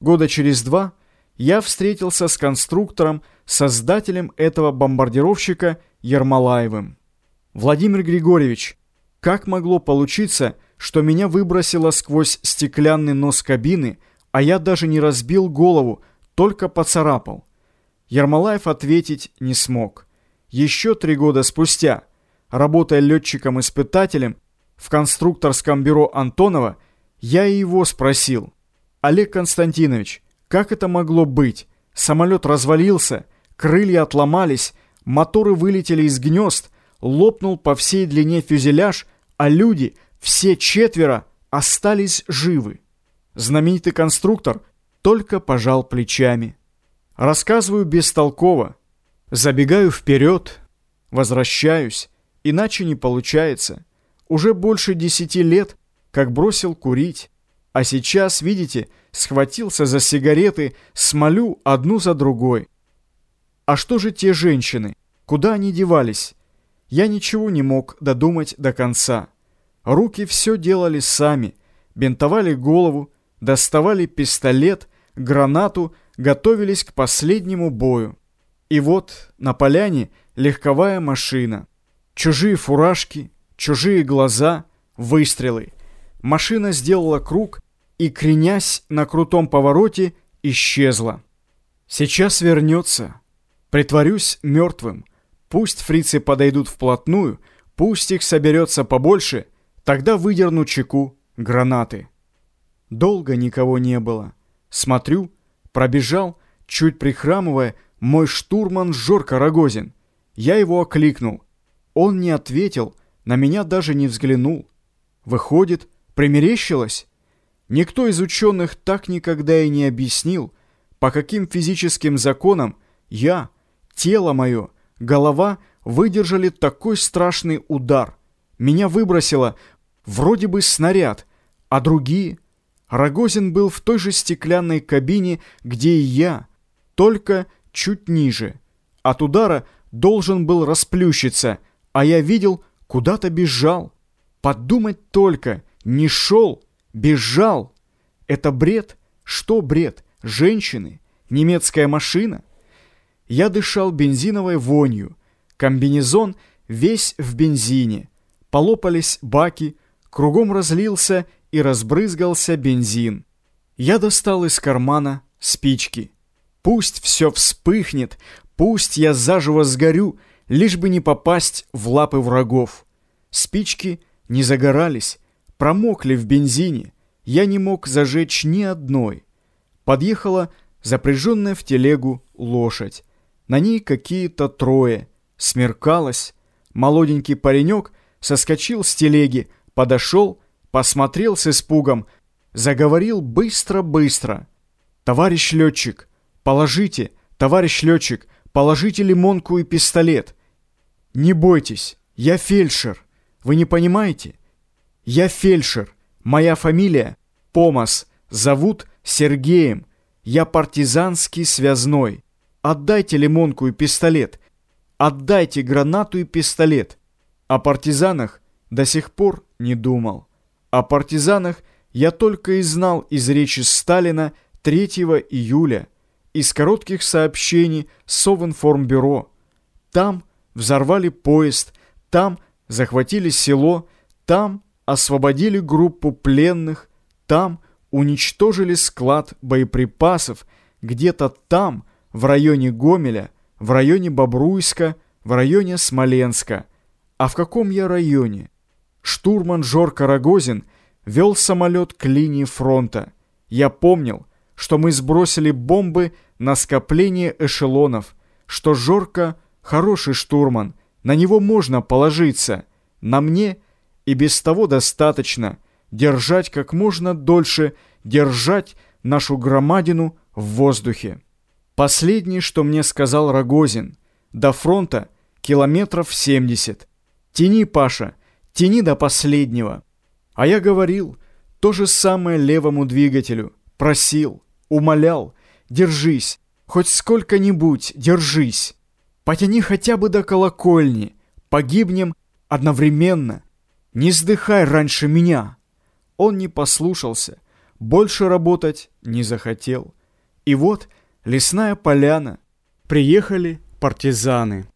Года через два я встретился с конструктором, создателем этого бомбардировщика Ермолаевым. Владимир Григорьевич, как могло получиться, что меня выбросило сквозь стеклянный нос кабины, а я даже не разбил голову, только поцарапал? Ермолаев ответить не смог. Еще три года спустя, работая летчиком-испытателем в конструкторском бюро Антонова, я и его спросил. «Олег Константинович, как это могло быть? Самолет развалился, крылья отломались, моторы вылетели из гнезд, лопнул по всей длине фюзеляж, а люди, все четверо, остались живы». Знаменитый конструктор только пожал плечами. Рассказываю бестолково, забегаю вперед, возвращаюсь, иначе не получается. Уже больше десяти лет, как бросил курить. А сейчас, видите, схватился за сигареты, смолю одну за другой. А что же те женщины? Куда они девались? Я ничего не мог додумать до конца. Руки все делали сами, бинтовали голову, доставали пистолет, гранату, готовились к последнему бою. И вот на поляне легковая машина. Чужие фуражки, чужие глаза, выстрелы. Машина сделала круг и, кренясь на крутом повороте, исчезла. Сейчас вернется. Притворюсь мертвым. Пусть фрицы подойдут вплотную, пусть их соберется побольше, тогда выдерну чеку гранаты. Долго никого не было. Смотрю, пробежал, чуть прихрамывая, мой штурман Жорка Рогозин. Я его окликнул. Он не ответил, на меня даже не взглянул. Выходит, Примерещилось? Никто из ученых так никогда и не объяснил, по каким физическим законам я, тело мое, голова выдержали такой страшный удар. Меня выбросило вроде бы снаряд, а другие... Рогозин был в той же стеклянной кабине, где и я, только чуть ниже. От удара должен был расплющиться, а я видел, куда-то бежал. Подумать только — не шел, бежал. Это бред? Что бред? Женщины? Немецкая машина? Я дышал бензиновой вонью. Комбинезон весь в бензине. Полопались баки, кругом разлился и разбрызгался бензин. Я достал из кармана спички. Пусть все вспыхнет, пусть я заживо сгорю, лишь бы не попасть в лапы врагов. Спички не загорались, промокли в бензине. Я не мог зажечь ни одной. Подъехала запряженная в телегу лошадь. На ней какие-то трое. Смеркалось. Молоденький паренек соскочил с телеги, подошел, посмотрел с испугом, заговорил быстро-быстро. «Товарищ летчик, положите, товарищ летчик, положите лимонку и пистолет. Не бойтесь, я фельдшер. Вы не понимаете? Я фельдшер. Моя фамилия Помас. Зовут Сергеем. Я партизанский связной. Отдайте лимонку и пистолет. Отдайте гранату и пистолет. О партизанах до сих пор не думал. О партизанах я только и знал из речи Сталина 3 июля, из коротких сообщений Совинформбюро. Там взорвали поезд, там захватили село, там освободили группу пленных, там уничтожили склад боеприпасов, где-то там, в районе Гомеля, в районе Бобруйска, в районе Смоленска. А в каком я районе? Штурман Жорка Рогозин вел самолет к линии фронта. Я помнил, что мы сбросили бомбы на скопление эшелонов, что Жорка хороший штурман, на него можно положиться. На мне – и без того достаточно держать как можно дольше, держать нашу громадину в воздухе. Последнее, что мне сказал Рогозин, до фронта километров 70. Тяни, Паша, тяни до последнего. А я говорил то же самое левому двигателю, просил, умолял, держись, хоть сколько-нибудь держись. Потяни хотя бы до колокольни, погибнем одновременно, не сдыхай раньше меня!» Он не послушался. больше работать не захотел. И вот лесная поляна. Приехали партизаны.